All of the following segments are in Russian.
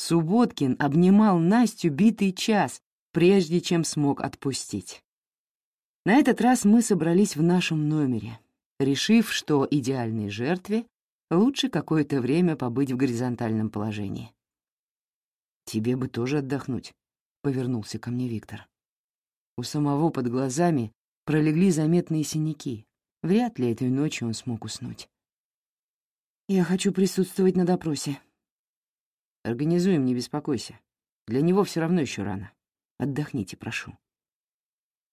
Субботкин обнимал Настю битый час, прежде чем смог отпустить. На этот раз мы собрались в нашем номере, решив, что идеальной жертве лучше какое-то время побыть в горизонтальном положении. «Тебе бы тоже отдохнуть», — повернулся ко мне Виктор. У самого под глазами пролегли заметные синяки. Вряд ли этой ночью он смог уснуть. «Я хочу присутствовать на допросе». «Организуем, не беспокойся. Для него все равно еще рано. Отдохните, прошу».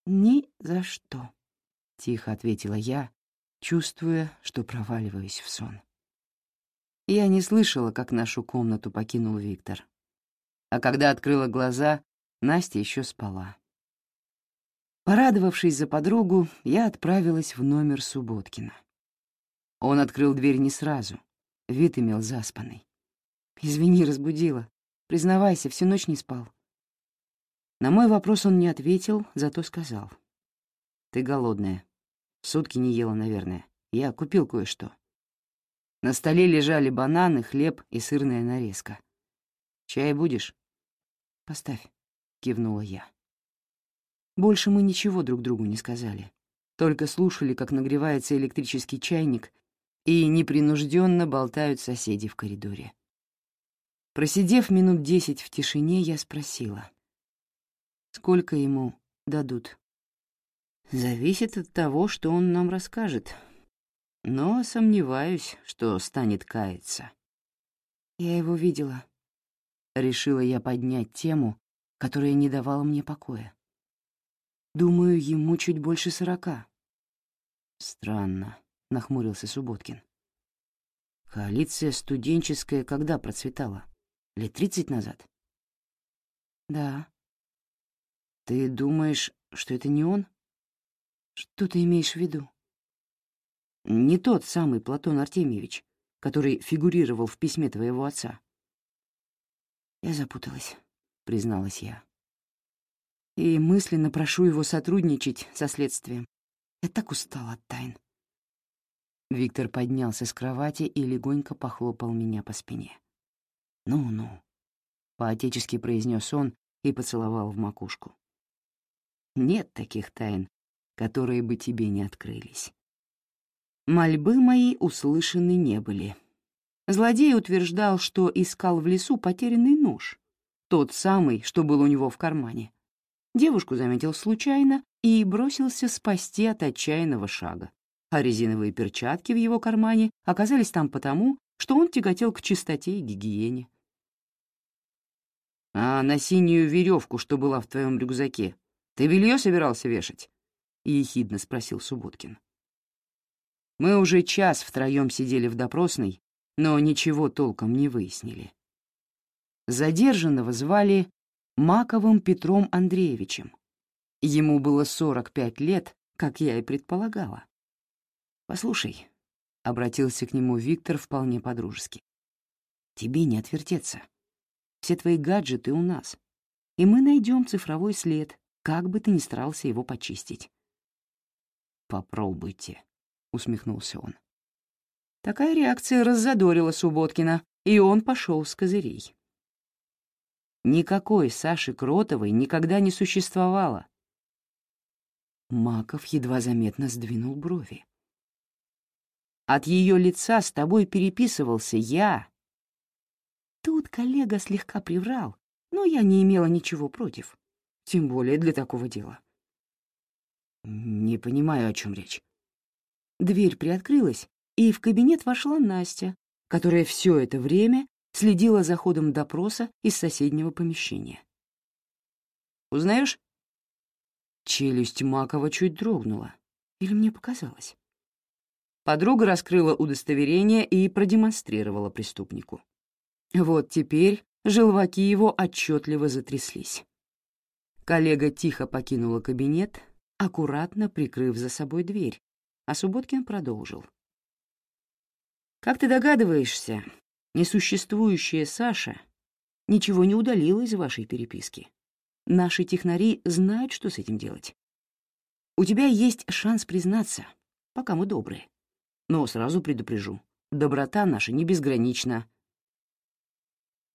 «Ни за что», — тихо ответила я, чувствуя, что проваливаюсь в сон. Я не слышала, как нашу комнату покинул Виктор. А когда открыла глаза, Настя еще спала. Порадовавшись за подругу, я отправилась в номер Субботкина. Он открыл дверь не сразу, вид имел заспанный. «Извини, разбудила. Признавайся, всю ночь не спал». На мой вопрос он не ответил, зато сказал. «Ты голодная. Сутки не ела, наверное. Я купил кое-что». На столе лежали бананы, хлеб и сырная нарезка. «Чай будешь?» «Поставь», — кивнула я. Больше мы ничего друг другу не сказали. Только слушали, как нагревается электрический чайник, и непринужденно болтают соседи в коридоре. Просидев минут десять в тишине, я спросила. «Сколько ему дадут?» «Зависит от того, что он нам расскажет. Но сомневаюсь, что станет каяться». «Я его видела». Решила я поднять тему, которая не давала мне покоя. Думаю, ему чуть больше сорока». «Странно», — нахмурился Субботкин. «Коалиция студенческая когда процветала? Лет тридцать назад?» «Да». «Ты думаешь, что это не он?» «Что ты имеешь в виду?» «Не тот самый Платон Артемьевич, который фигурировал в письме твоего отца». «Я запуталась», — призналась я и мысленно прошу его сотрудничать со следствием. Я так устала от тайн. Виктор поднялся с кровати и легонько похлопал меня по спине. «Ну-ну», — поотечески произнес он и поцеловал в макушку. «Нет таких тайн, которые бы тебе не открылись». Мольбы мои услышаны не были. Злодей утверждал, что искал в лесу потерянный нож, тот самый, что был у него в кармане. Девушку заметил случайно и бросился спасти от отчаянного шага. А резиновые перчатки в его кармане оказались там потому, что он тяготел к чистоте и гигиене. «А на синюю веревку, что была в твоем рюкзаке, ты белье собирался вешать?» — ехидно спросил Субботкин. Мы уже час втроем сидели в допросной, но ничего толком не выяснили. Задержанного звали Маковым Петром Андреевичем. Ему было 45 лет, как я и предполагала. «Послушай», — обратился к нему Виктор вполне подружески, — «тебе не отвертеться. Все твои гаджеты у нас, и мы найдем цифровой след, как бы ты ни старался его почистить». «Попробуйте», — усмехнулся он. Такая реакция раззадорила Субботкина, и он пошел с козырей. Никакой Саши Кротовой никогда не существовало. Маков едва заметно сдвинул брови. От ее лица с тобой переписывался я. Тут коллега слегка приврал, но я не имела ничего против, тем более для такого дела. Не понимаю, о чем речь. Дверь приоткрылась, и в кабинет вошла Настя, которая все это время следила за ходом допроса из соседнего помещения. «Узнаешь?» Челюсть Макова чуть дрогнула. Или мне показалось? Подруга раскрыла удостоверение и продемонстрировала преступнику. Вот теперь желваки его отчетливо затряслись. Коллега тихо покинула кабинет, аккуратно прикрыв за собой дверь, а Субботкин продолжил. «Как ты догадываешься, Несуществующая Саша ничего не удалила из вашей переписки. Наши технари знают, что с этим делать. У тебя есть шанс признаться, пока мы добрые. Но сразу предупрежу, доброта наша не безгранична.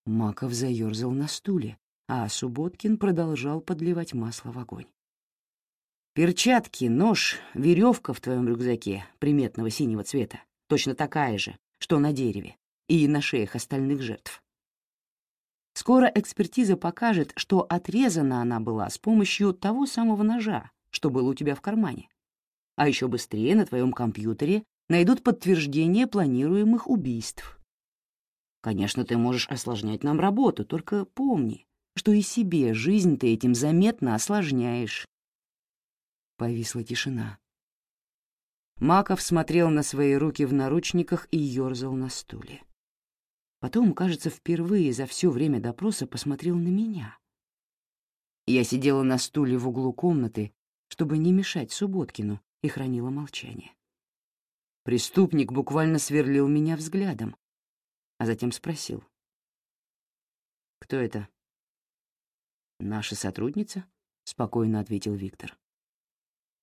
Маков заерзал на стуле, а Субботкин продолжал подливать масло в огонь. «Перчатки, нож, веревка в твоем рюкзаке приметного синего цвета, точно такая же, что на дереве и на шеях остальных жертв. Скоро экспертиза покажет, что отрезана она была с помощью того самого ножа, что был у тебя в кармане. А еще быстрее на твоем компьютере найдут подтверждение планируемых убийств. Конечно, ты можешь осложнять нам работу, только помни, что и себе жизнь ты этим заметно осложняешь. Повисла тишина. Маков смотрел на свои руки в наручниках и ерзал на стуле. Потом, кажется, впервые за все время допроса посмотрел на меня. Я сидела на стуле в углу комнаты, чтобы не мешать Субботкину, и хранила молчание. Преступник буквально сверлил меня взглядом, а затем спросил. «Кто это?» «Наша сотрудница?» — спокойно ответил Виктор.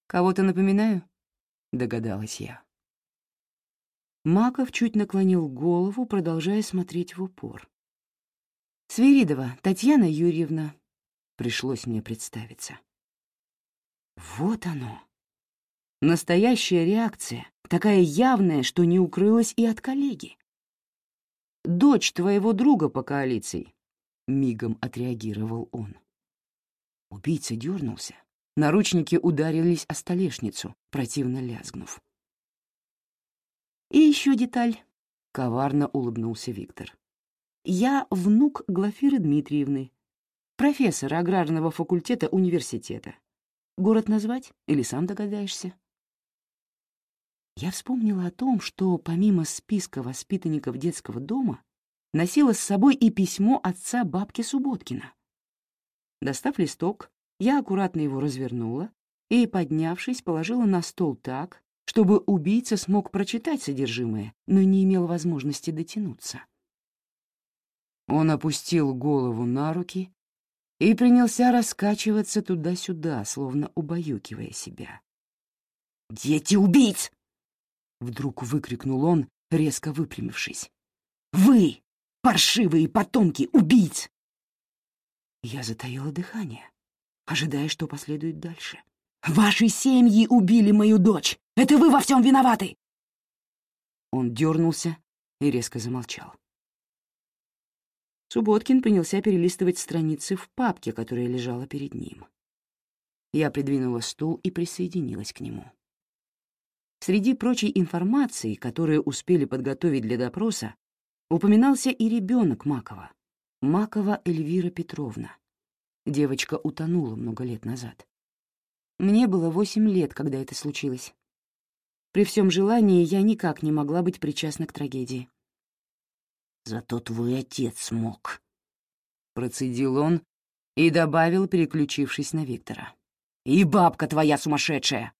«Кого-то напоминаю?» — догадалась я. Маков чуть наклонил голову, продолжая смотреть в упор. «Свиридова Татьяна Юрьевна», — пришлось мне представиться. Вот оно. Настоящая реакция, такая явная, что не укрылась и от коллеги. «Дочь твоего друга по коалиции», — мигом отреагировал он. Убийца дернулся. Наручники ударились о столешницу, противно лязгнув. «И еще деталь», — коварно улыбнулся Виктор. «Я внук Глафиры Дмитриевны, профессора аграрного факультета университета. Город назвать или сам догадаешься?» Я вспомнила о том, что помимо списка воспитанников детского дома носила с собой и письмо отца бабки Субботкина. Достав листок, я аккуратно его развернула и, поднявшись, положила на стол так, чтобы убийца смог прочитать содержимое, но не имел возможности дотянуться. Он опустил голову на руки и принялся раскачиваться туда-сюда, словно убаюкивая себя. «Дети убийц!» — вдруг выкрикнул он, резко выпрямившись. «Вы, паршивые потомки убийц!» Я затаила дыхание, ожидая, что последует дальше. «Ваши семьи убили мою дочь! Это вы во всем виноваты!» Он дернулся и резко замолчал. Субботкин принялся перелистывать страницы в папке, которая лежала перед ним. Я придвинула стул и присоединилась к нему. Среди прочей информации, которую успели подготовить для допроса, упоминался и ребенок Макова, Макова Эльвира Петровна. Девочка утонула много лет назад. Мне было восемь лет, когда это случилось. При всем желании я никак не могла быть причастна к трагедии. «Зато твой отец смог», — процедил он и добавил, переключившись на Виктора. «И бабка твоя сумасшедшая!»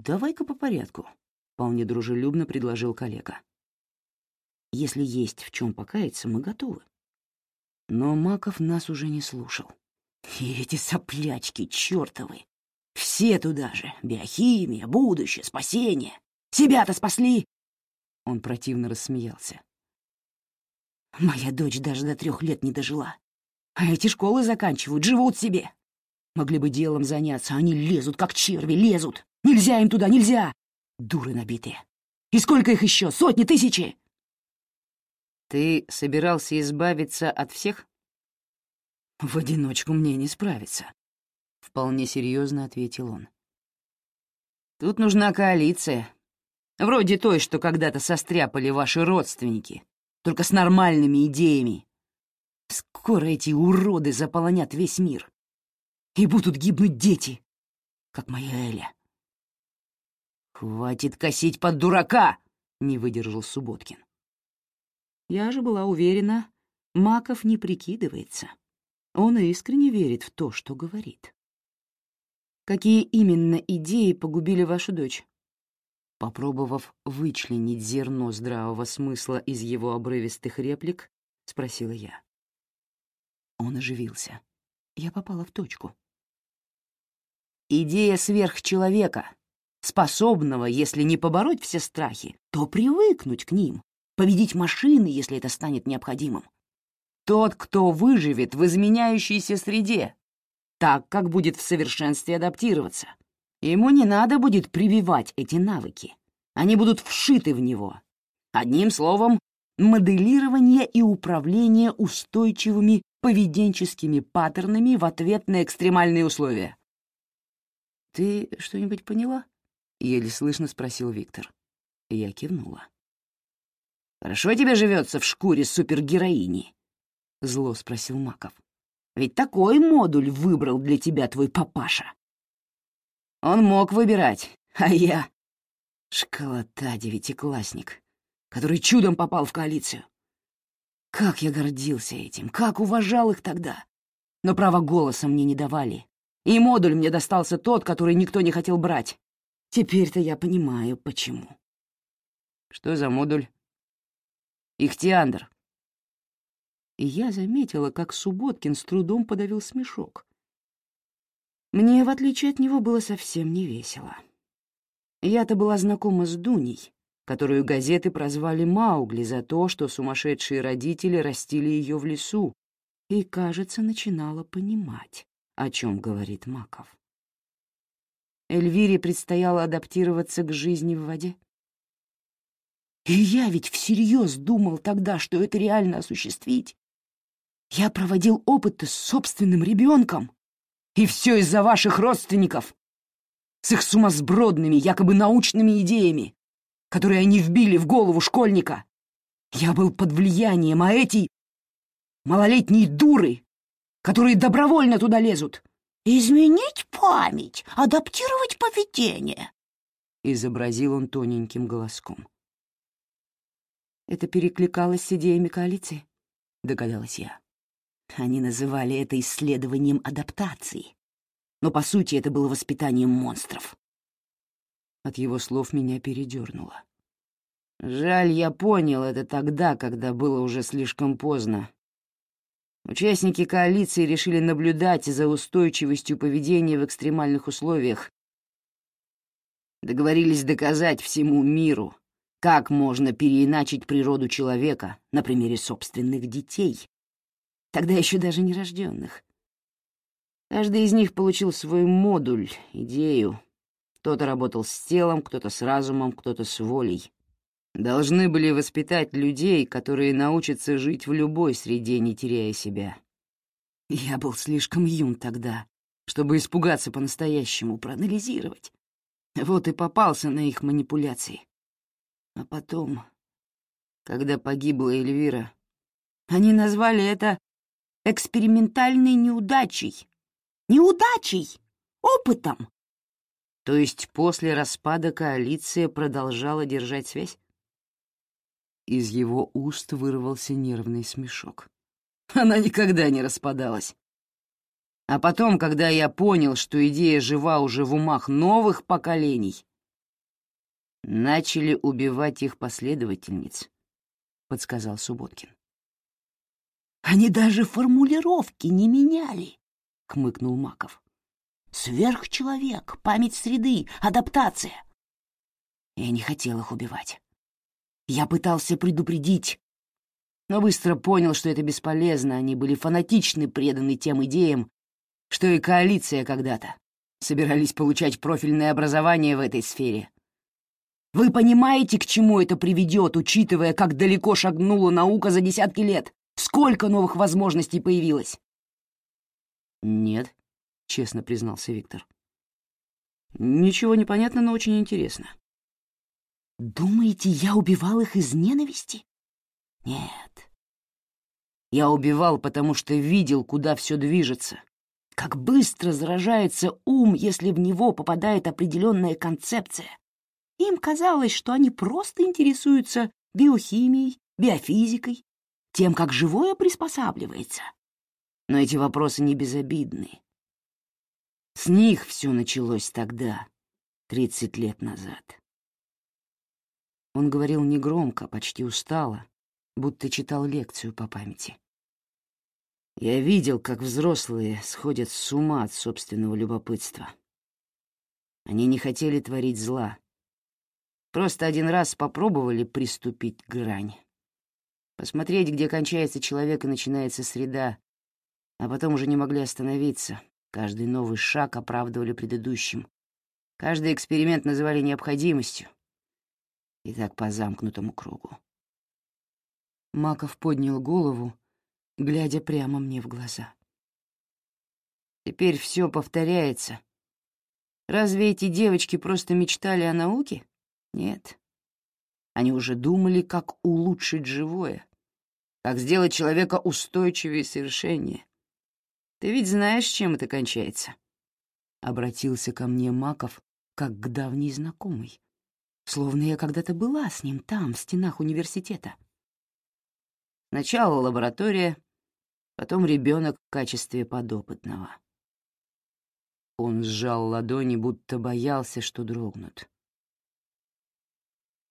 «Давай-ка по порядку», — вполне дружелюбно предложил коллега. «Если есть в чем покаяться, мы готовы». Но Маков нас уже не слушал. И эти соплячки чертовы все туда же. Биохимия, будущее, спасение. Себя-то спасли!» Он противно рассмеялся. «Моя дочь даже до трех лет не дожила. А эти школы заканчивают, живут себе. Могли бы делом заняться, они лезут, как черви, лезут. Нельзя им туда, нельзя! Дуры набитые. И сколько их еще? Сотни, тысячи!» «Ты собирался избавиться от всех?» «В одиночку мне не справиться», — вполне серьезно ответил он. «Тут нужна коалиция. Вроде той, что когда-то состряпали ваши родственники, только с нормальными идеями. Скоро эти уроды заполонят весь мир. И будут гибнуть дети, как моя Эля». «Хватит косить под дурака!» — не выдержал Субботкин. Я же была уверена, Маков не прикидывается. Он искренне верит в то, что говорит. Какие именно идеи погубили вашу дочь? Попробовав вычленить зерно здравого смысла из его обрывистых реплик, спросила я. Он оживился. Я попала в точку. Идея сверхчеловека, способного, если не побороть все страхи, то привыкнуть к ним, победить машины, если это станет необходимым. Тот, кто выживет в изменяющейся среде, так, как будет в совершенстве адаптироваться. Ему не надо будет прививать эти навыки. Они будут вшиты в него. Одним словом, моделирование и управление устойчивыми поведенческими паттернами в ответ на экстремальные условия. «Ты что-нибудь поняла?» — еле слышно спросил Виктор. Я кивнула. «Хорошо тебе живется в шкуре супергероини?» — зло спросил Маков. «Ведь такой модуль выбрал для тебя твой папаша». Он мог выбирать, а я — школота девятиклассник, который чудом попал в коалицию. Как я гордился этим, как уважал их тогда. Но право голоса мне не давали. И модуль мне достался тот, который никто не хотел брать. Теперь-то я понимаю, почему. Что за модуль? Ихтиандр. И я заметила, как Субботкин с трудом подавил смешок. Мне, в отличие от него, было совсем не весело. Я-то была знакома с Дуней, которую газеты прозвали Маугли за то, что сумасшедшие родители растили ее в лесу, и, кажется, начинала понимать, о чем говорит Маков. Эльвире предстояло адаптироваться к жизни в воде. И я ведь всерьез думал тогда, что это реально осуществить. Я проводил опыты с собственным ребенком. И все из-за ваших родственников. С их сумасбродными, якобы научными идеями, которые они вбили в голову школьника. Я был под влиянием, а эти малолетние дуры, которые добровольно туда лезут. «Изменить память, адаптировать поведение», — изобразил он тоненьким голоском. Это перекликалось с идеями коалиции, догадалась я. Они называли это исследованием адаптации. Но, по сути, это было воспитанием монстров. От его слов меня передернуло. Жаль, я понял это тогда, когда было уже слишком поздно. Участники коалиции решили наблюдать за устойчивостью поведения в экстремальных условиях. Договорились доказать всему миру, как можно переиначить природу человека на примере собственных детей, тогда еще даже нерожденных. Каждый из них получил свой модуль, идею. Кто-то работал с телом, кто-то с разумом, кто-то с волей. Должны были воспитать людей, которые научатся жить в любой среде, не теряя себя. Я был слишком юн тогда, чтобы испугаться по-настоящему, проанализировать. Вот и попался на их манипуляции. А потом, когда погибла Эльвира, они назвали это экспериментальной неудачей. Неудачей! Опытом! То есть после распада коалиция продолжала держать связь? Из его уст вырвался нервный смешок. Она никогда не распадалась. А потом, когда я понял, что идея жива уже в умах новых поколений, начали убивать их последовательниц, — подсказал Субботкин. Они даже формулировки не меняли, — хмыкнул Маков. Сверхчеловек, память среды, адаптация. Я не хотел их убивать. Я пытался предупредить, но быстро понял, что это бесполезно, они были фанатичны, преданы тем идеям, что и коалиция когда-то собирались получать профильное образование в этой сфере. Вы понимаете, к чему это приведет, учитывая, как далеко шагнула наука за десятки лет? Сколько новых возможностей появилось?» «Нет», — честно признался Виктор. «Ничего не понятно, но очень интересно». «Думаете, я убивал их из ненависти?» «Нет. Я убивал, потому что видел, куда все движется, как быстро заражается ум, если в него попадает определенная концепция. Им казалось, что они просто интересуются биохимией, биофизикой, тем, как живое приспосабливается. Но эти вопросы не безобидны. С них все началось тогда, тридцать лет назад. Он говорил негромко, почти устало, будто читал лекцию по памяти. Я видел, как взрослые сходят с ума от собственного любопытства. Они не хотели творить зла. Просто один раз попробовали приступить к грани Посмотреть, где кончается человек и начинается среда, а потом уже не могли остановиться. Каждый новый шаг оправдывали предыдущим. Каждый эксперимент называли необходимостью. И так по замкнутому кругу. Маков поднял голову, глядя прямо мне в глаза. Теперь все повторяется. Разве эти девочки просто мечтали о науке? Нет. Они уже думали, как улучшить живое, как сделать человека устойчивее и совершеннее. Ты ведь знаешь, чем это кончается?» Обратился ко мне Маков, как к давней знакомой, словно я когда-то была с ним там, в стенах университета. Сначала лаборатория, потом ребенок в качестве подопытного. Он сжал ладони, будто боялся, что дрогнут.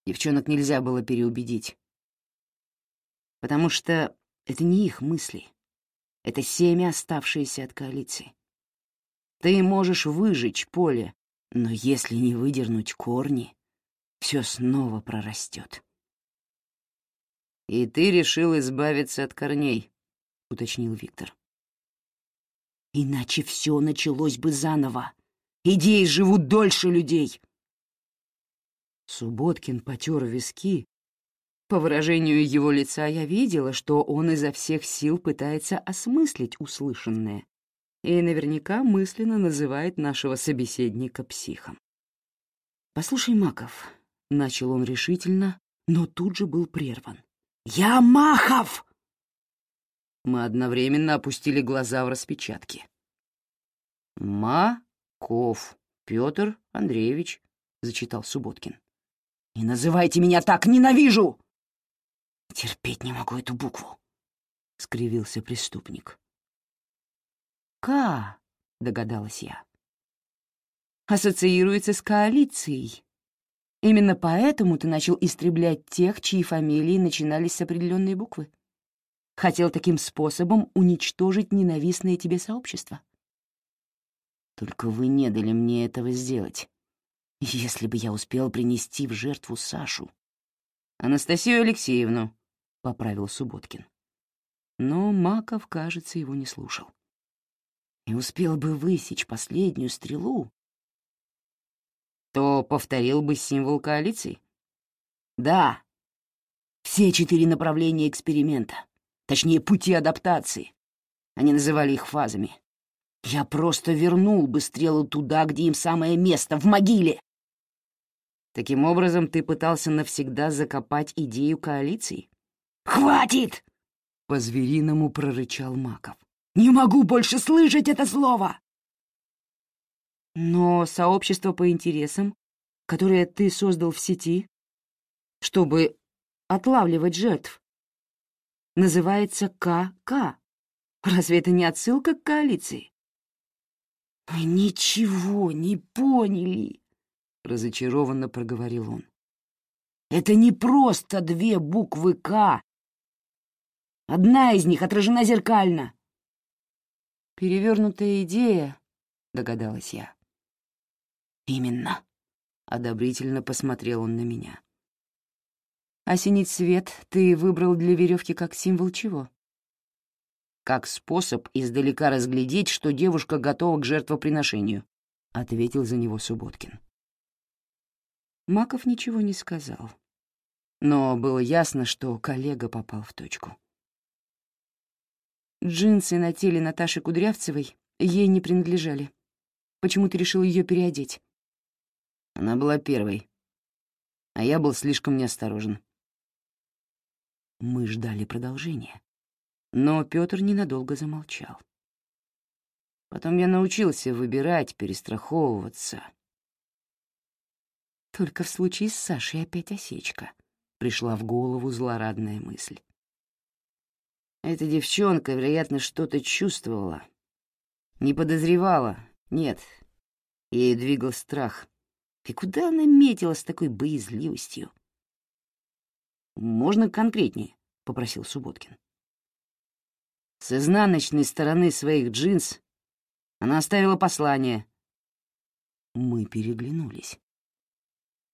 Девчонок нельзя было переубедить, потому что это не их мысли. Это семя, оставшееся от коалиции. Ты можешь выжечь поле, но если не выдернуть корни, все снова прорастет. «И ты решил избавиться от корней», — уточнил Виктор. «Иначе все началось бы заново. Идеи живут дольше людей». Субботкин потер виски, по выражению его лица я видела, что он изо всех сил пытается осмыслить услышанное и наверняка мысленно называет нашего собеседника психом. «Послушай, Маков», — начал он решительно, но тут же был прерван. «Я Махов!» Мы одновременно опустили глаза в распечатки. «Маков Петр Андреевич», — зачитал Субботкин. «Не называйте меня так, ненавижу!» «Терпеть не могу эту букву», — скривился преступник. «К», — догадалась я, — «ассоциируется с коалицией. Именно поэтому ты начал истреблять тех, чьи фамилии начинались с определенной буквы. Хотел таким способом уничтожить ненавистное тебе сообщество. Только вы не дали мне этого сделать. Если бы я успел принести в жертву Сашу. Анастасию Алексеевну, — поправил Субботкин. Но Маков, кажется, его не слушал. И успел бы высечь последнюю стрелу, то повторил бы символ коалиции? Да. Все четыре направления эксперимента, точнее, пути адаптации. Они называли их фазами. Я просто вернул бы стрелу туда, где им самое место, в могиле. Таким образом, ты пытался навсегда закопать идею коалиции? «Хватит!» — по-звериному прорычал Маков. «Не могу больше слышать это слово!» «Но сообщество по интересам, которое ты создал в сети, чтобы отлавливать жертв, называется КК. Разве это не отсылка к коалиции?» «Мы ничего не поняли», — разочарованно проговорил он. «Это не просто две буквы «К», Одна из них отражена зеркально. «Перевернутая идея», — догадалась я. «Именно», — одобрительно посмотрел он на меня. «Осенить свет ты выбрал для веревки как символ чего?» «Как способ издалека разглядеть, что девушка готова к жертвоприношению», — ответил за него Субботкин. Маков ничего не сказал, но было ясно, что коллега попал в точку. Джинсы на теле Наташи Кудрявцевой ей не принадлежали. Почему ты решил ее переодеть? Она была первой, а я был слишком неосторожен. Мы ждали продолжения, но Пётр ненадолго замолчал. Потом я научился выбирать, перестраховываться. Только в случае с Сашей опять осечка. Пришла в голову злорадная мысль. Эта девчонка, вероятно, что-то чувствовала. Не подозревала, нет. Ей двигал страх. И куда она метила с такой боязливостью? «Можно конкретнее?» — попросил Субботкин. С изнаночной стороны своих джинс она оставила послание. Мы переглянулись.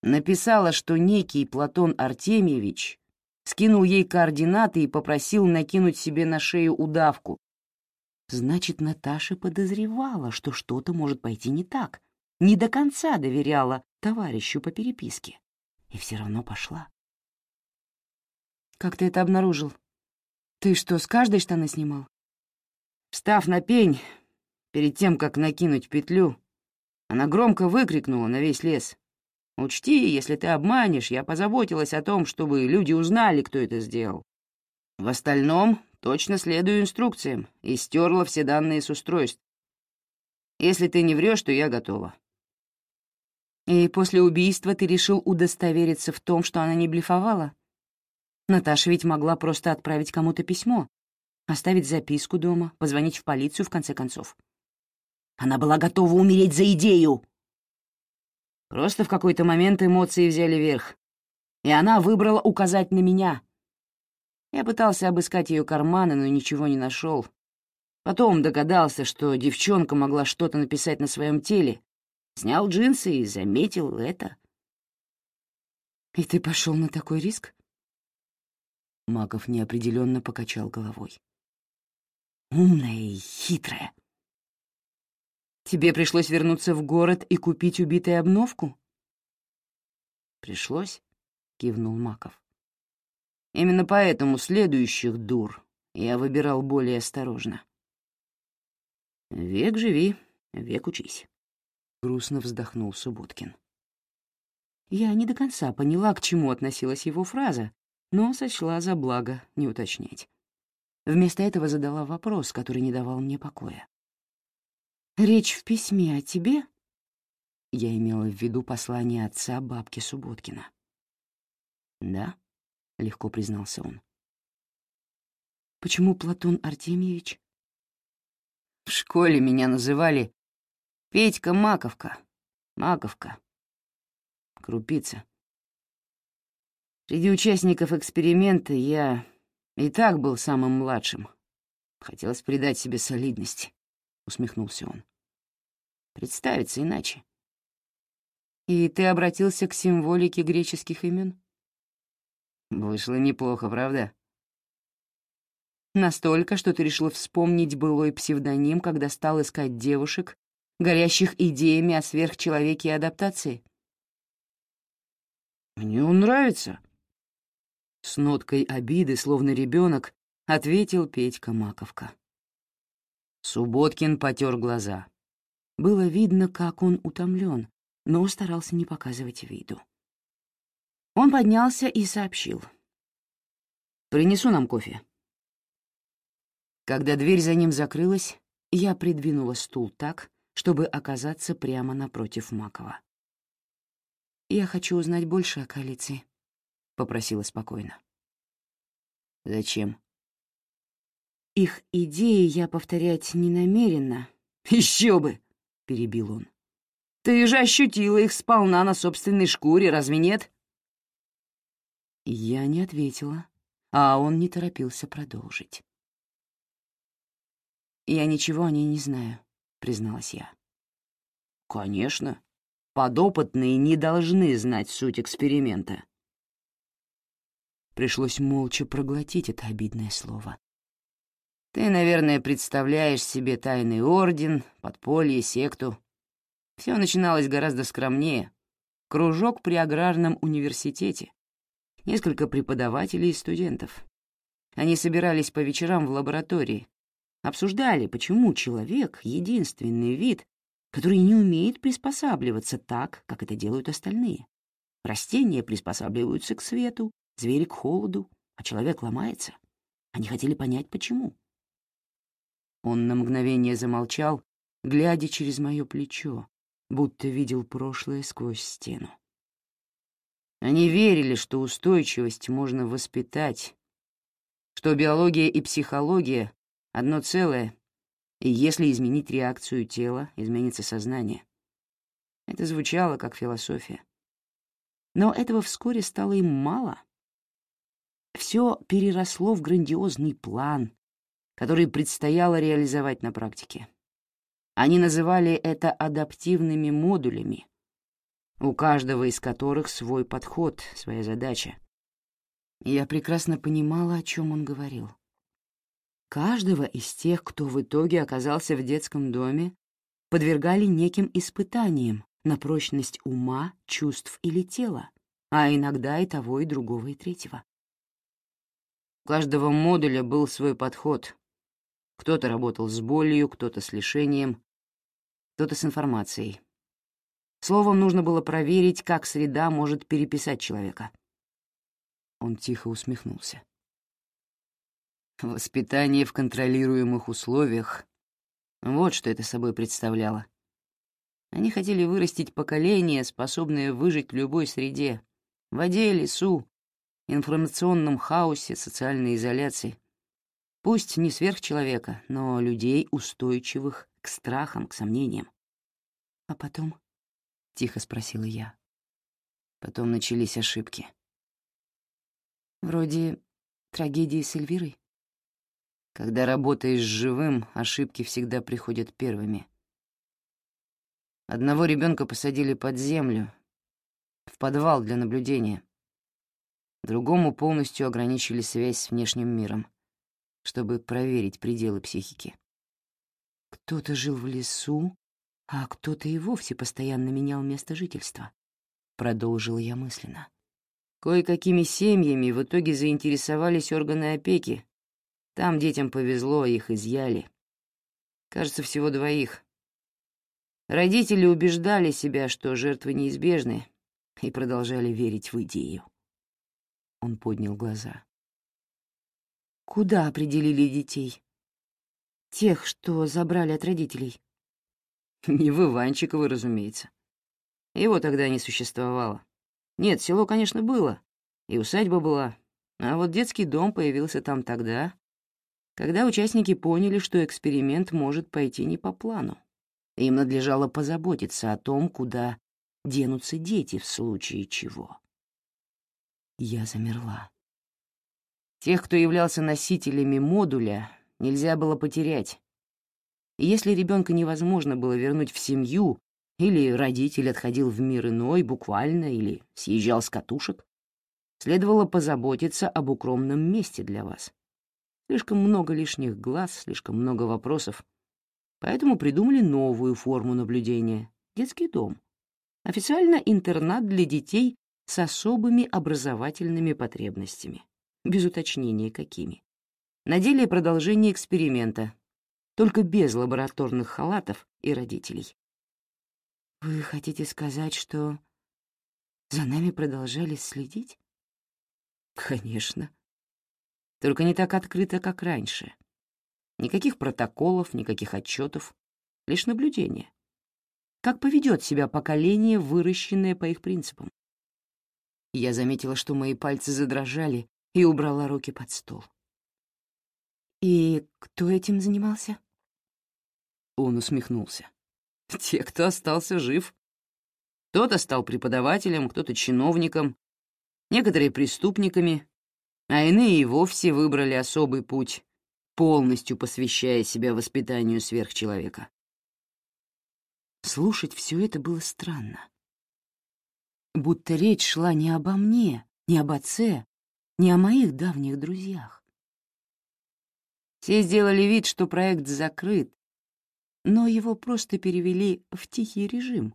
Написала, что некий Платон Артемьевич скинул ей координаты и попросил накинуть себе на шею удавку. Значит, Наташа подозревала, что что-то может пойти не так, не до конца доверяла товарищу по переписке. И все равно пошла. «Как ты это обнаружил? Ты что, с каждой штаны снимал?» Встав на пень, перед тем, как накинуть петлю, она громко выкрикнула на весь лес. «Учти, если ты обманешь, я позаботилась о том, чтобы люди узнали, кто это сделал. В остальном точно следую инструкциям и стерла все данные с устройств. Если ты не врешь, то я готова». «И после убийства ты решил удостовериться в том, что она не блефовала? Наташа ведь могла просто отправить кому-то письмо, оставить записку дома, позвонить в полицию в конце концов. Она была готова умереть за идею. Просто в какой-то момент эмоции взяли верх, и она выбрала указать на меня. Я пытался обыскать ее карманы, но ничего не нашел. Потом догадался, что девчонка могла что-то написать на своем теле, снял джинсы и заметил это. «И ты пошел на такой риск?» Маков неопределенно покачал головой. «Умная и хитрая. Тебе пришлось вернуться в город и купить убитой обновку? Пришлось, кивнул Маков. Именно поэтому следующих дур я выбирал более осторожно. Век живи, век учись. Грустно вздохнул Субботкин. Я не до конца поняла, к чему относилась его фраза, но сочла за благо не уточнять. Вместо этого задала вопрос, который не давал мне покоя. Речь в письме о тебе? Я имела в виду послание отца бабки Субботкина. Да, легко признался он. Почему Платон Артемьевич? В школе меня называли Петька Маковка. Маковка. Крупица. Среди участников эксперимента я и так был самым младшим. Хотелось придать себе солидности. — усмехнулся он. «Представиться иначе». «И ты обратился к символике греческих имен?» «Вышло неплохо, правда?» «Настолько, что ты решил вспомнить былой псевдоним, когда стал искать девушек, горящих идеями о сверхчеловеке и адаптации?» «Мне он нравится», — с ноткой обиды, словно ребенок, ответил Петька Маковка. Субботкин потер глаза. Было видно, как он утомлен, но старался не показывать виду. Он поднялся и сообщил. «Принесу нам кофе». Когда дверь за ним закрылась, я придвинула стул так, чтобы оказаться прямо напротив Макова. «Я хочу узнать больше о коалиции», — попросила спокойно. «Зачем?» Их идеи я повторять не намерена. «Еще бы!» — перебил он. «Ты же ощутила их сполна на собственной шкуре, разве нет?» Я не ответила, а он не торопился продолжить. «Я ничего о ней не знаю», — призналась я. «Конечно. Подопытные не должны знать суть эксперимента». Пришлось молча проглотить это обидное слово. Ты, наверное, представляешь себе тайный орден, подполье, секту. Все начиналось гораздо скромнее. Кружок при аграрном университете. Несколько преподавателей и студентов. Они собирались по вечерам в лаборатории, обсуждали, почему человек — единственный вид, который не умеет приспосабливаться так, как это делают остальные. Растения приспосабливаются к свету, звери — к холоду, а человек ломается. Они хотели понять, почему. Он на мгновение замолчал, глядя через мое плечо, будто видел прошлое сквозь стену. Они верили, что устойчивость можно воспитать, что биология и психология — одно целое, и если изменить реакцию тела, изменится сознание. Это звучало как философия. Но этого вскоре стало им мало. Все переросло в грандиозный план, который предстояло реализовать на практике. Они называли это адаптивными модулями, у каждого из которых свой подход, своя задача. Я прекрасно понимала, о чем он говорил. Каждого из тех, кто в итоге оказался в детском доме, подвергали неким испытаниям на прочность ума, чувств или тела, а иногда и того, и другого, и третьего. У каждого модуля был свой подход. Кто-то работал с болью, кто-то с лишением, кто-то с информацией. Словом, нужно было проверить, как среда может переписать человека. Он тихо усмехнулся. Воспитание в контролируемых условиях — вот что это собой представляло. Они хотели вырастить поколение, способное выжить в любой среде — воде, лесу, информационном хаосе, социальной изоляции. Пусть не сверхчеловека, но людей, устойчивых к страхам, к сомнениям. А потом — тихо спросила я. Потом начались ошибки. Вроде трагедии с Эльвирой. Когда работаешь с живым, ошибки всегда приходят первыми. Одного ребенка посадили под землю, в подвал для наблюдения. Другому полностью ограничили связь с внешним миром, чтобы проверить пределы психики. Кто-то жил в лесу, а кто-то и вовсе постоянно менял место жительства. Продолжила я мысленно. Кое-какими семьями в итоге заинтересовались органы опеки. Там детям повезло, их изъяли. Кажется, всего двоих. Родители убеждали себя, что жертвы неизбежны, и продолжали верить в идею. Он поднял глаза. «Куда определили детей? Тех, что забрали от родителей?» Не в Иванчиково, разумеется. Его тогда не существовало. Нет, село, конечно, было, и усадьба была, а вот детский дом появился там тогда, когда участники поняли, что эксперимент может пойти не по плану. Им надлежало позаботиться о том, куда денутся дети в случае чего. Я замерла. Тех, кто являлся носителями модуля, нельзя было потерять, если ребенка невозможно было вернуть в семью, или родитель отходил в мир иной буквально, или съезжал с катушек, следовало позаботиться об укромном месте для вас. Слишком много лишних глаз, слишком много вопросов. Поэтому придумали новую форму наблюдения — детский дом. Официально интернат для детей с особыми образовательными потребностями, без уточнения какими. На деле продолжение эксперимента, только без лабораторных халатов и родителей. «Вы хотите сказать, что за нами продолжали следить?» «Конечно. Только не так открыто, как раньше. Никаких протоколов, никаких отчетов, лишь наблюдение. Как поведет себя поколение, выращенное по их принципам?» Я заметила, что мои пальцы задрожали, и убрала руки под стол. «И кто этим занимался?» Он усмехнулся. «Те, кто остался жив. Кто-то стал преподавателем, кто-то чиновником, некоторые преступниками, а иные и вовсе выбрали особый путь, полностью посвящая себя воспитанию сверхчеловека. Слушать все это было странно. Будто речь шла не обо мне, не об отце, не о моих давних друзьях. Все сделали вид, что проект закрыт, но его просто перевели в тихий режим.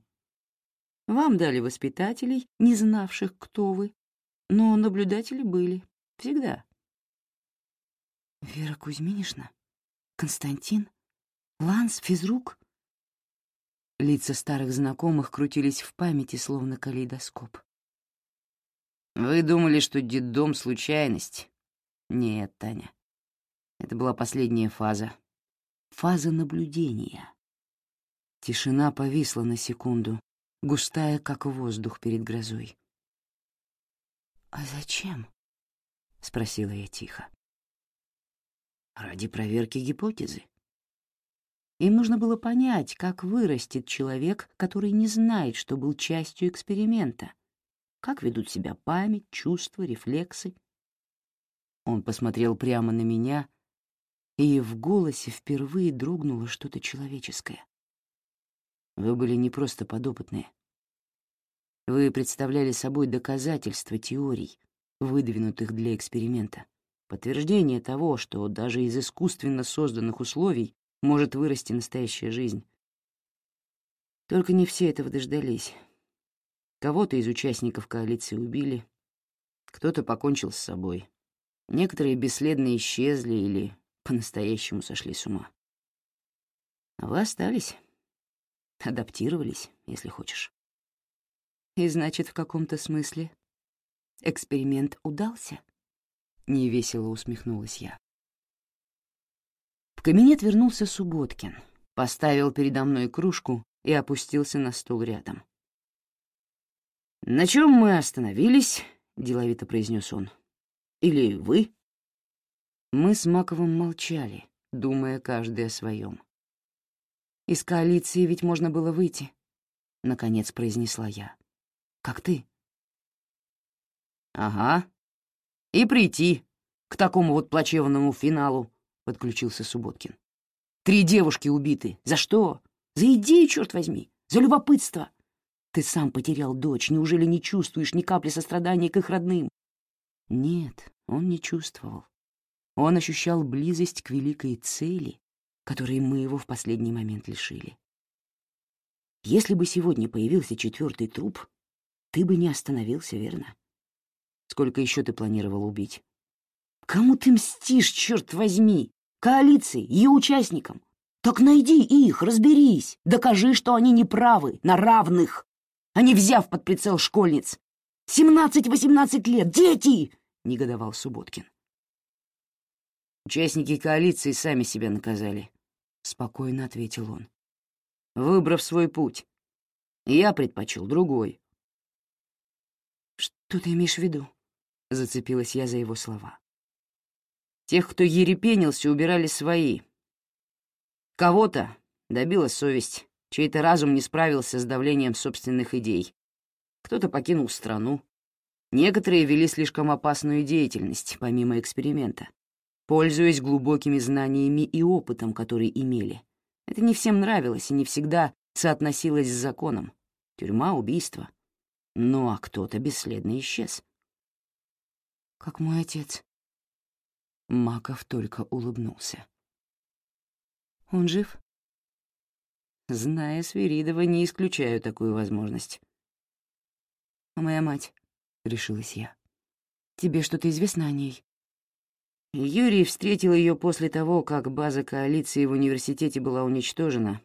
Вам дали воспитателей, не знавших, кто вы, но наблюдатели были. Всегда. Вера Кузьминишна? Константин? Ланс? Физрук? Лица старых знакомых крутились в памяти, словно калейдоскоп. «Вы думали, что детдом — случайность?» «Нет, Таня. Это была последняя фаза, фаза наблюдения. Тишина повисла на секунду, густая, как воздух перед грозой. «А зачем?» — спросила я тихо. «Ради проверки гипотезы. Им нужно было понять, как вырастет человек, который не знает, что был частью эксперимента, как ведут себя память, чувства, рефлексы. Он посмотрел прямо на меня — и в голосе впервые дрогнуло что-то человеческое. Вы были не просто подопытные. Вы представляли собой доказательства теорий, выдвинутых для эксперимента. Подтверждение того, что даже из искусственно созданных условий может вырасти настоящая жизнь. Только не все этого дождались. Кого-то из участников коалиции убили, кто-то покончил с собой. Некоторые бесследно исчезли или по-настоящему сошли с ума. А вы остались, адаптировались, если хочешь. И значит, в каком-то смысле эксперимент удался? Невесело усмехнулась я. В кабинет вернулся Субботкин, поставил передо мной кружку и опустился на стул рядом. «На чем мы остановились?» — деловито произнес он. «Или вы?» Мы с Маковым молчали, думая каждый о своем. «Из коалиции ведь можно было выйти», — наконец произнесла я. «Как ты?» «Ага. И прийти к такому вот плачевному финалу», — подключился Субботкин. «Три девушки убиты. За что? За идею, черт возьми, за любопытство. Ты сам потерял дочь, неужели не чувствуешь ни капли сострадания к их родным? Нет, он не чувствовал. Он ощущал близость к великой цели, которой мы его в последний момент лишили. Если бы сегодня появился четвертый труп, ты бы не остановился, верно? Сколько еще ты планировал убить? Кому ты мстишь, черт возьми? Коалиции, ее участникам? Так найди их, разберись, докажи, что они неправы, на равных, а не взяв под прицел школьниц. Семнадцать-восемнадцать лет, дети! — негодовал Субботкин. Участники коалиции сами себя наказали, — спокойно ответил он. Выбрав свой путь. Я предпочел другой. «Что ты имеешь в виду?» — зацепилась я за его слова. Тех, кто ерепенился, убирали свои, Кого-то добила совесть, чей-то разум не справился с давлением собственных идей. Кто-то покинул страну. Некоторые вели слишком опасную деятельность, помимо эксперимента, пользуясь глубокими знаниями и опытом, который имели. Это не всем нравилось и не всегда соотносилось с законом. Тюрьма, убийство. Ну а кто-то бесследно исчез. «Как мой отец». Маков только улыбнулся. Он жив? Зная Свиридова, не исключаю такую возможность. А моя мать, — решилась я. Тебе что-то известно о ней? Юрий встретил ее после того, как база коалиции в университете была уничтожена,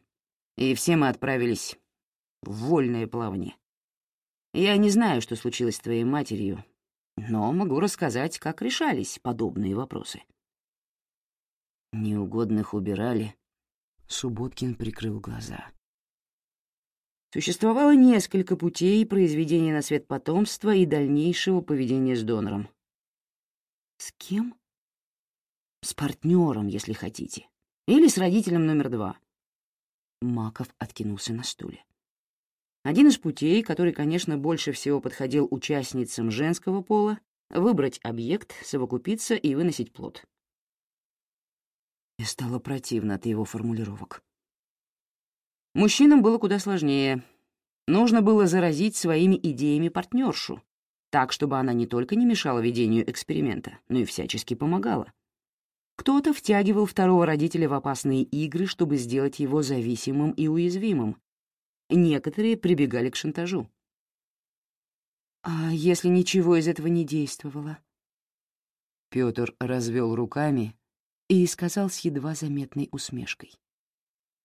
и все мы отправились в вольное плавание. Я не знаю, что случилось с твоей матерью, но могу рассказать, как решались подобные вопросы. Неугодных убирали, Субботкин прикрыл глаза. Существовало несколько путей произведения на свет потомства и дальнейшего поведения с донором. С кем? С партнером, если хотите. Или с родителем номер два. Маков откинулся на стуле. Один из путей, который, конечно, больше всего подходил участницам женского пола, выбрать объект, совокупиться и выносить плод. Мне стало противно от его формулировок. Мужчинам было куда сложнее. Нужно было заразить своими идеями партнершу, так, чтобы она не только не мешала ведению эксперимента, но и всячески помогала. Кто-то втягивал второго родителя в опасные игры, чтобы сделать его зависимым и уязвимым. Некоторые прибегали к шантажу. «А если ничего из этого не действовало?» Пётр развел руками, и сказал с едва заметной усмешкой.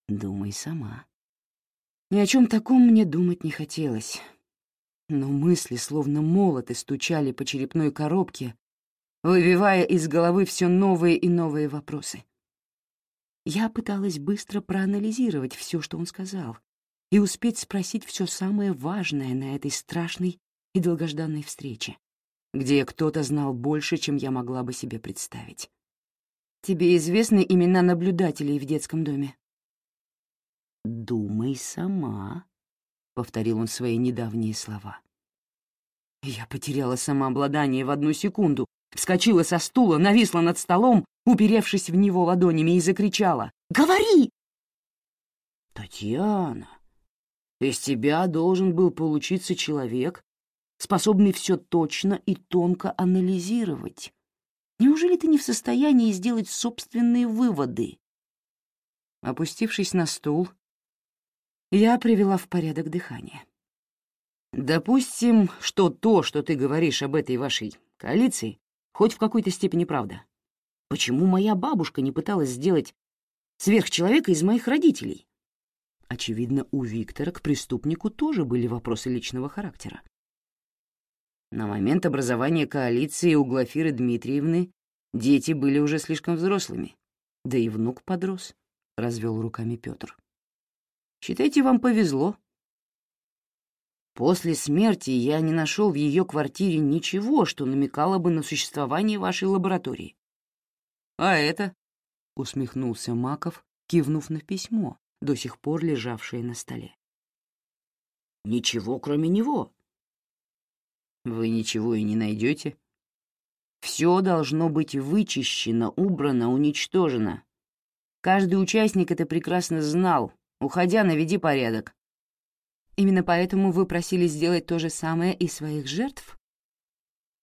«Думай сама». Ни о чем таком мне думать не хотелось, но мысли, словно молоты, стучали по черепной коробке, выбивая из головы все новые и новые вопросы. Я пыталась быстро проанализировать все, что он сказал, и успеть спросить все самое важное на этой страшной и долгожданной встрече, где кто-то знал больше, чем я могла бы себе представить. Тебе известны имена наблюдателей в детском доме?» «Думай сама», — повторил он свои недавние слова. Я потеряла самообладание в одну секунду, вскочила со стула, нависла над столом, уперевшись в него ладонями, и закричала. «Говори!» «Татьяна, из тебя должен был получиться человек, способный все точно и тонко анализировать. Неужели ты не в состоянии сделать собственные выводы? Опустившись на стул, я привела в порядок дыхание. Допустим, что то, что ты говоришь об этой вашей коалиции, хоть в какой-то степени правда. Почему моя бабушка не пыталась сделать сверхчеловека из моих родителей? Очевидно, у Виктора к преступнику тоже были вопросы личного характера. На момент образования коалиции у Глафиры Дмитриевны дети были уже слишком взрослыми, да и внук подрос, — развел руками Петр. Считайте, вам повезло. После смерти я не нашел в ее квартире ничего, что намекало бы на существование вашей лаборатории. А это? — усмехнулся Маков, кивнув на письмо, до сих пор лежавшее на столе. Ничего, кроме него, вы ничего и не найдете. Все должно быть вычищено, убрано, уничтожено. Каждый участник это прекрасно знал. Уходя, наведи порядок. Именно поэтому вы просили сделать то же самое и своих жертв?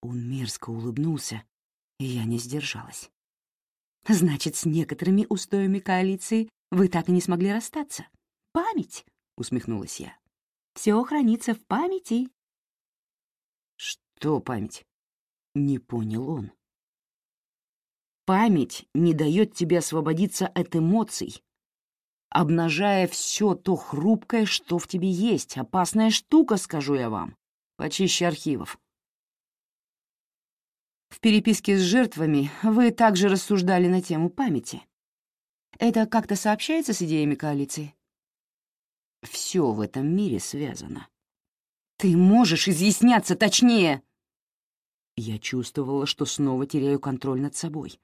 Он мерзко улыбнулся, и я не сдержалась. Значит, с некоторыми устоями коалиции вы так и не смогли расстаться. Память, усмехнулась я. Все хранится в памяти. Что память? Не понял он. Память не дает тебе освободиться от эмоций, обнажая все то хрупкое, что в тебе есть. Опасная штука, скажу я вам. Почище архивов. В переписке с жертвами вы также рассуждали на тему памяти. Это как-то сообщается с идеями коалиции? Все в этом мире связано. Ты можешь изъясняться точнее! Я чувствовала, что снова теряю контроль над собой.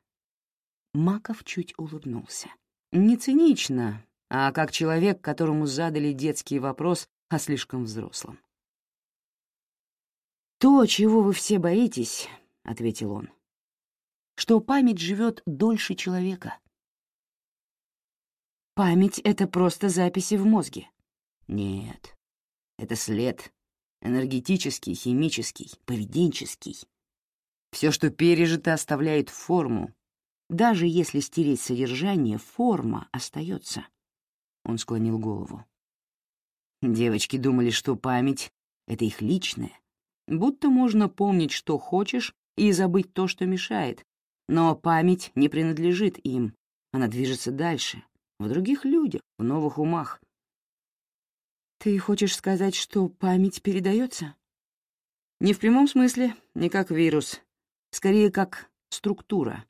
Маков чуть улыбнулся. Не цинично, а как человек, которому задали детский вопрос о слишком взрослом. «То, чего вы все боитесь», — ответил он, — «что память живет дольше человека». Память — это просто записи в мозге. Нет, это след. Энергетический, химический, поведенческий. Все, что пережито, оставляет форму. Даже если стереть содержание, форма остается. Он склонил голову. Девочки думали, что память — это их личное. Будто можно помнить, что хочешь, и забыть то, что мешает. Но память не принадлежит им. Она движется дальше, в других людях, в новых умах. Ты хочешь сказать, что память передается? Не в прямом смысле, не как вирус, скорее как структура,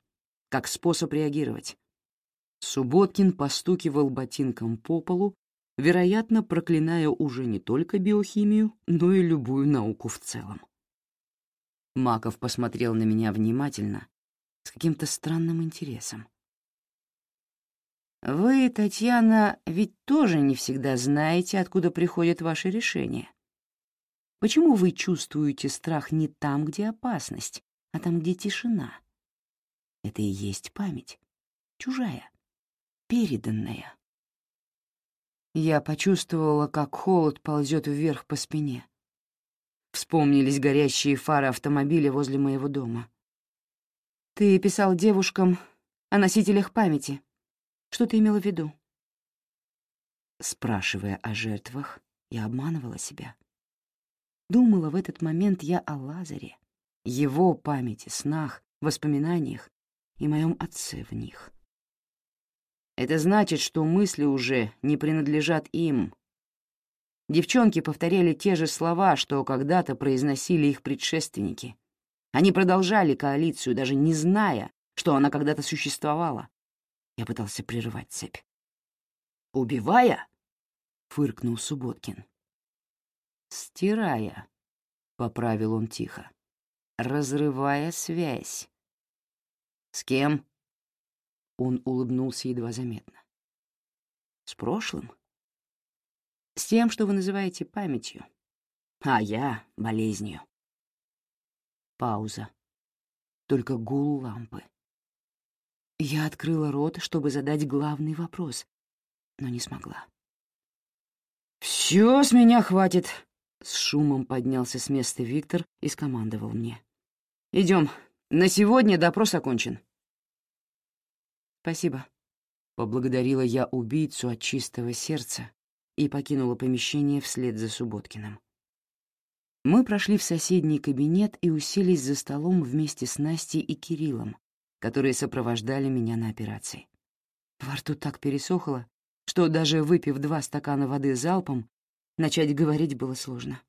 как способ реагировать. Субботкин постукивал ботинком по полу, вероятно, проклиная уже не только биохимию, но и любую науку в целом. Маков посмотрел на меня внимательно, с каким-то странным интересом. «Вы, Татьяна, ведь тоже не всегда знаете, откуда приходят ваши решения. Почему вы чувствуете страх не там, где опасность, а там, где тишина. Это и есть память. Чужая, переданная. Я почувствовала, как холод ползет вверх по спине. Вспомнились горящие фары автомобиля возле моего дома. Ты писал девушкам о носителях памяти. Что ты имела в виду? Спрашивая о жертвах, я обманывала себя. Думала в этот момент я о Лазаре, его памяти, снах, воспоминаниях и моем отце в них. Это значит, что мысли уже не принадлежат им. Девчонки повторяли те же слова, что когда-то произносили их предшественники. Они продолжали коалицию, даже не зная, что она когда-то существовала. Я пытался прерывать цепь. «Убивая?» — фыркнул Субботкин. «Стирая», — поправил он тихо разрывая связь. «С кем?» Он улыбнулся едва заметно. «С прошлым?» «С тем, что вы называете памятью, а я — болезнью». Пауза. Только гул лампы. Я открыла рот, чтобы задать главный вопрос, но не смогла. «Все с меня хватит», — С шумом поднялся с места Виктор и скомандовал мне. «Идем. На сегодня допрос окончен». «Спасибо», — поблагодарила я убийцу от чистого сердца и покинула помещение вслед за Субботкиным. Мы прошли в соседний кабинет и уселись за столом вместе с Настей и Кириллом, которые сопровождали меня на операции. Во рту так пересохло, что даже выпив два стакана воды залпом, начать говорить было сложно.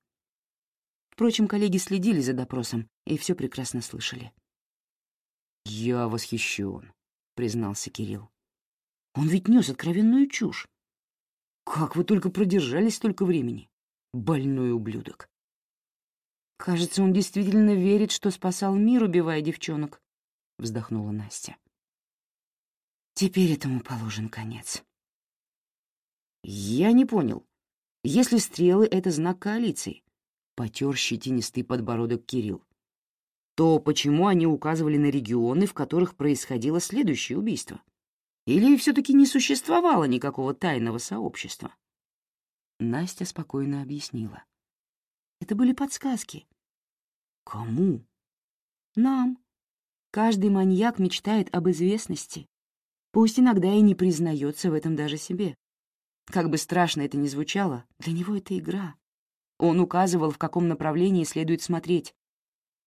Впрочем, коллеги следили за допросом и все прекрасно слышали. «Я восхищен», — признался Кирилл. «Он ведь нес откровенную чушь. Как вы только продержались столько времени? Больной ублюдок». «Кажется, он действительно верит, что спасал мир, убивая девчонок», — вздохнула Настя. «Теперь этому положен конец». «Я не понял. Если стрелы — это знак коалиции, потер щетинистый подбородок Кирилл, то почему они указывали на регионы, в которых происходило следующее убийство? Или все-таки не существовало никакого тайного сообщества? Настя спокойно объяснила. Это были подсказки. Кому? Нам. Каждый маньяк мечтает об известности. Пусть иногда и не признается в этом даже себе. Как бы страшно это ни звучало, для него это игра. Он указывал, в каком направлении следует смотреть.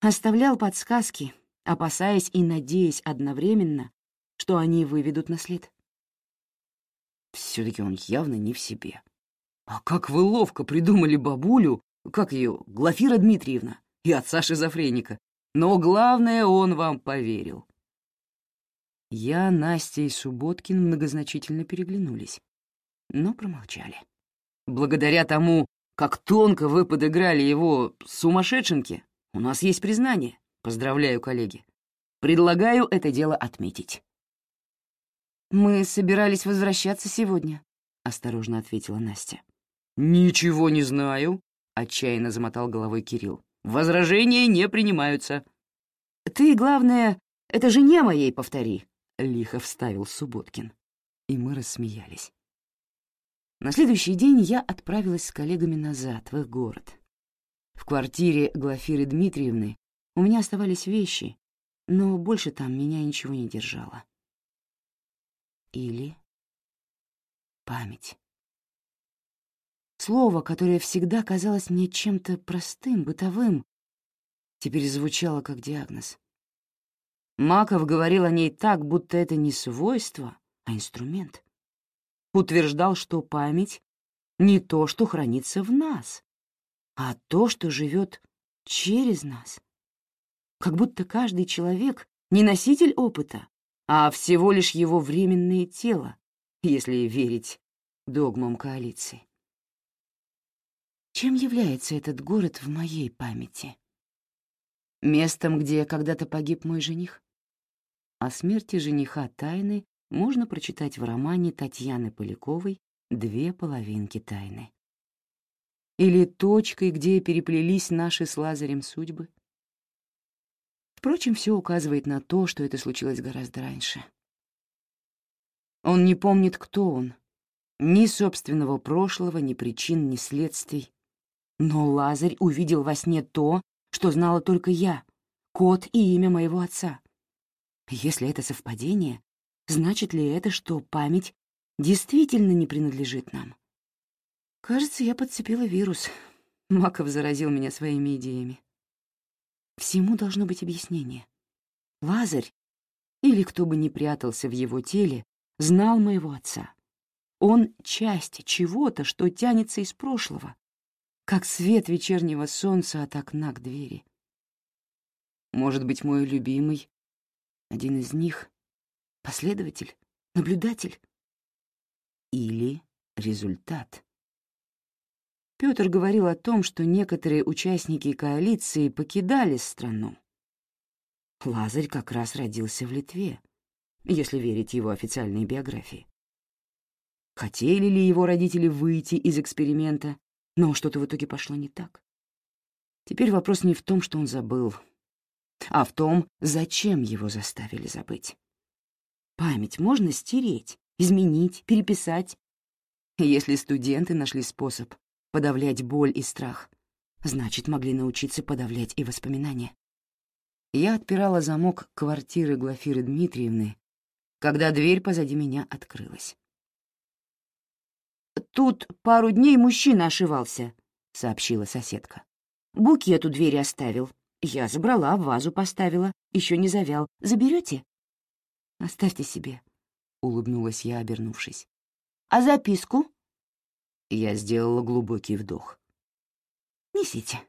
Оставлял подсказки, опасаясь и надеясь одновременно, что они выведут на след. Все-таки он явно не в себе. А как вы ловко придумали бабулю, как ее, Глафира Дмитриевна, и отца шизофреника. Но главное, он вам поверил. Я, Настя и Субботкин многозначительно переглянулись, но промолчали. Благодаря тому, как тонко вы подыграли его сумасшедшенке, у нас есть признание. Поздравляю, коллеги. Предлагаю это дело отметить. «Мы собирались возвращаться сегодня», — осторожно ответила Настя. «Ничего не знаю», — отчаянно замотал головой Кирилл. «Возражения не принимаются». «Ты, главное, это жене моей повтори», — лихо вставил Субботкин. И мы рассмеялись. На следующий день я отправилась с коллегами назад, в их город. В квартире Глафиры Дмитриевны у меня оставались вещи, но больше там меня ничего не держало. Или память. Слово, которое всегда казалось мне чем-то простым, бытовым, теперь звучало как диагноз. Маков говорил о ней так, будто это не свойство, а инструмент утверждал, что память — не то, что хранится в нас, а то, что живет через нас. Как будто каждый человек не носитель опыта, а всего лишь его временное тело, если верить догмам коалиции. Чем является этот город в моей памяти? Местом, где когда-то погиб мой жених? О смерти жениха тайны можно прочитать в романе Татьяны Поляковой «Две половинки тайны». Или точкой, где переплелись наши с Лазарем судьбы. Впрочем, все указывает на то, что это случилось гораздо раньше. Он не помнит, кто он, ни собственного прошлого, ни причин, ни следствий. Но Лазарь увидел во сне то, что знала только я, код и имя моего отца. Если это совпадение, Значит ли это, что память действительно не принадлежит нам? Кажется, я подцепила вирус. Маков заразил меня своими идеями. Всему должно быть объяснение. Лазарь, или кто бы ни прятался в его теле, знал моего отца. Он — часть чего-то, что тянется из прошлого, как свет вечернего солнца от окна к двери. Может быть, мой любимый, один из них, Последователь? Наблюдатель? Или результат? Петр говорил о том, что некоторые участники коалиции покидали страну. Лазарь как раз родился в Литве, если верить его официальной биографии. Хотели ли его родители выйти из эксперимента, но что-то в итоге пошло не так. Теперь вопрос не в том, что он забыл, а в том, зачем его заставили забыть. Память можно стереть, изменить, переписать. Если студенты нашли способ подавлять боль и страх, Значит, могли научиться подавлять и воспоминания. Я отпирала замок квартиры Глафиры Дмитриевны, когда дверь позади меня открылась. «Тут пару дней мужчина ошивался», — сообщила соседка. «Букет у двери оставил. Я забрала, в вазу поставила. Еще не завял. Заберете? «Оставьте себе», — улыбнулась я, обернувшись. «А записку?» Я сделала глубокий вдох. «Несите».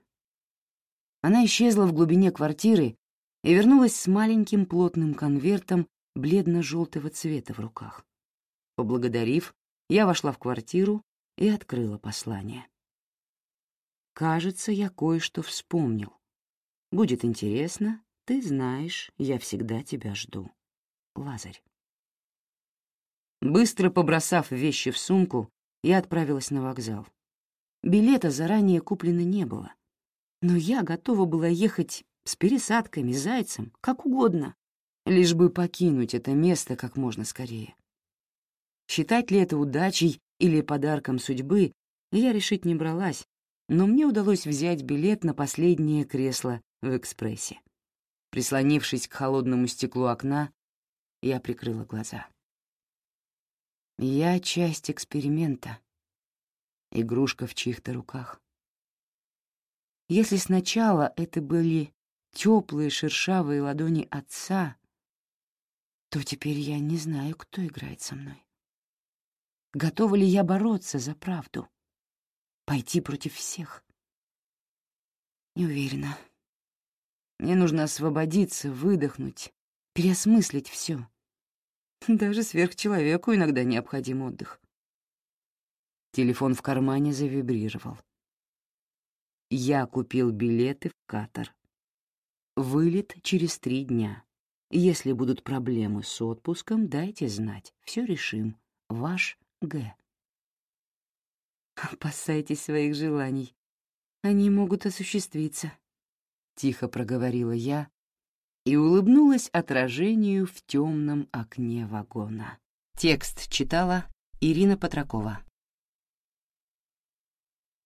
Она исчезла в глубине квартиры и вернулась с маленьким плотным конвертом бледно-желтого цвета в руках. Поблагодарив, я вошла в квартиру и открыла послание. Кажется, я кое-что вспомнил. Будет интересно, ты знаешь, я всегда тебя жду. Лазарь. Быстро побросав вещи в сумку, я отправилась на вокзал. Билета заранее куплено не было. Но я готова была ехать с пересадками, зайцем, как угодно, лишь бы покинуть это место как можно скорее. Считать ли это удачей или подарком судьбы, я решить не бралась, но мне удалось взять билет на последнее кресло в экспрессе. Прислонившись к холодному стеклу окна, я прикрыла глаза. Я часть эксперимента, игрушка в чьих-то руках. Если сначала это были теплые шершавые ладони отца, то теперь я не знаю, кто играет со мной. Готова ли я бороться за правду? Пойти против всех? Не уверена. Мне нужно освободиться, выдохнуть, переосмыслить все. Даже сверхчеловеку иногда необходим отдых. Телефон в кармане завибрировал. Я купил билеты в Катар. Вылет через три дня. Если будут проблемы с отпуском, дайте знать. Все решим. Ваш Г. Опасайтесь своих желаний. Они могут осуществиться. Тихо проговорила я и улыбнулась отражению в темном окне вагона. Текст читала Ирина Патракова.